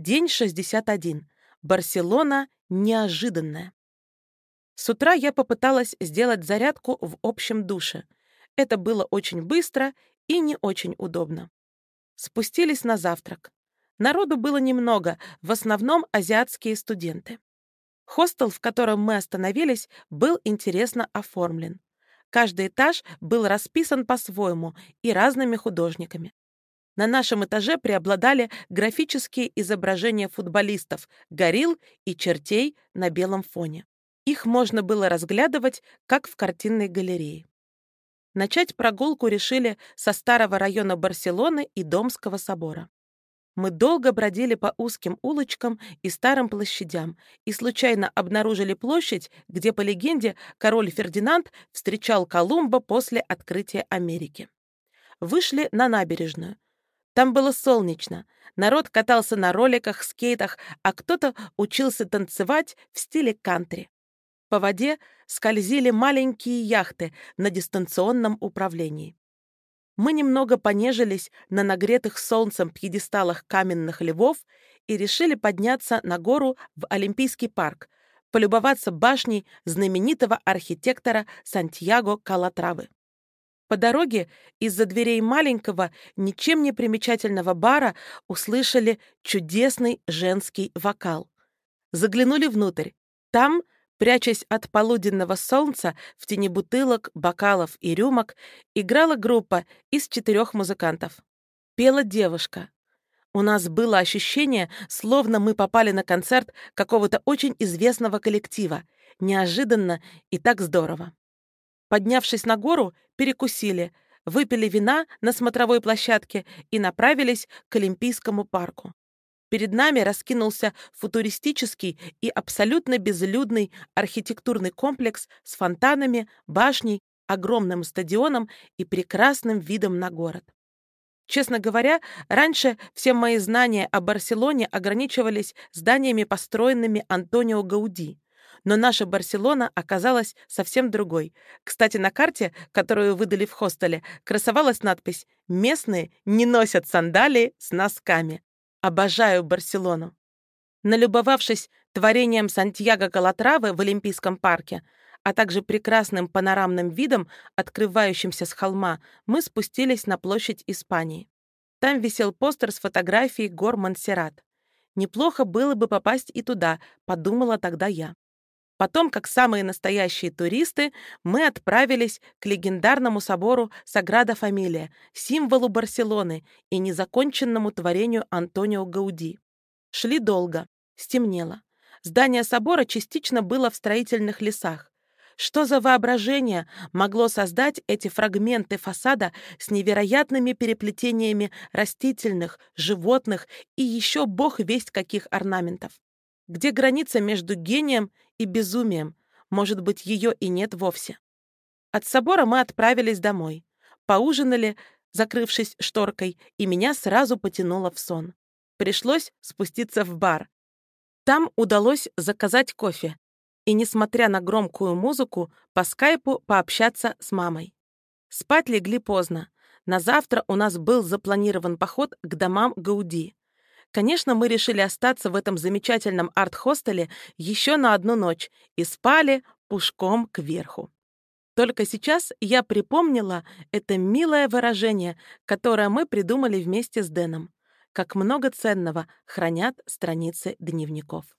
День 61. Барселона неожиданная. С утра я попыталась сделать зарядку в общем душе. Это было очень быстро и не очень удобно. Спустились на завтрак. Народу было немного, в основном азиатские студенты. Хостел, в котором мы остановились, был интересно оформлен. Каждый этаж был расписан по-своему и разными художниками. На нашем этаже преобладали графические изображения футболистов, горилл и чертей на белом фоне. Их можно было разглядывать, как в картинной галерее. Начать прогулку решили со старого района Барселоны и Домского собора. Мы долго бродили по узким улочкам и старым площадям и случайно обнаружили площадь, где, по легенде, король Фердинанд встречал Колумба после открытия Америки. Вышли на набережную. Там было солнечно. Народ катался на роликах, скейтах, а кто-то учился танцевать в стиле кантри. По воде скользили маленькие яхты на дистанционном управлении. Мы немного понежились на нагретых солнцем пьедесталах каменных львов и решили подняться на гору в Олимпийский парк, полюбоваться башней знаменитого архитектора Сантьяго Калатравы. По дороге из-за дверей маленького, ничем не примечательного бара услышали чудесный женский вокал. Заглянули внутрь. Там, прячась от полуденного солнца в тени бутылок, бокалов и рюмок, играла группа из четырех музыкантов. Пела девушка. У нас было ощущение, словно мы попали на концерт какого-то очень известного коллектива. Неожиданно и так здорово. Поднявшись на гору, перекусили, выпили вина на смотровой площадке и направились к Олимпийскому парку. Перед нами раскинулся футуристический и абсолютно безлюдный архитектурный комплекс с фонтанами, башней, огромным стадионом и прекрасным видом на город. Честно говоря, раньше все мои знания о Барселоне ограничивались зданиями, построенными Антонио Гауди. Но наша Барселона оказалась совсем другой. Кстати, на карте, которую выдали в хостеле, красовалась надпись «Местные не носят сандалии с носками». Обожаю Барселону. Налюбовавшись творением Сантьяго Калатравы в Олимпийском парке, а также прекрасным панорамным видом, открывающимся с холма, мы спустились на площадь Испании. Там висел постер с фотографией гор Монсеррат. Неплохо было бы попасть и туда, подумала тогда я. Потом, как самые настоящие туристы, мы отправились к легендарному собору Саграда Фамилия, символу Барселоны и незаконченному творению Антонио Гауди. Шли долго, стемнело. Здание собора частично было в строительных лесах. Что за воображение могло создать эти фрагменты фасада с невероятными переплетениями растительных, животных и еще бог весть каких орнаментов? Где граница между гением и безумием? Может быть, ее и нет вовсе. От собора мы отправились домой. Поужинали, закрывшись шторкой, и меня сразу потянуло в сон. Пришлось спуститься в бар. Там удалось заказать кофе и, несмотря на громкую музыку, по скайпу пообщаться с мамой. Спать легли поздно. На завтра у нас был запланирован поход к домам Гауди. Конечно, мы решили остаться в этом замечательном арт-хостеле еще на одну ночь и спали пушком кверху. Только сейчас я припомнила это милое выражение, которое мы придумали вместе с Дэном. Как много ценного хранят страницы дневников.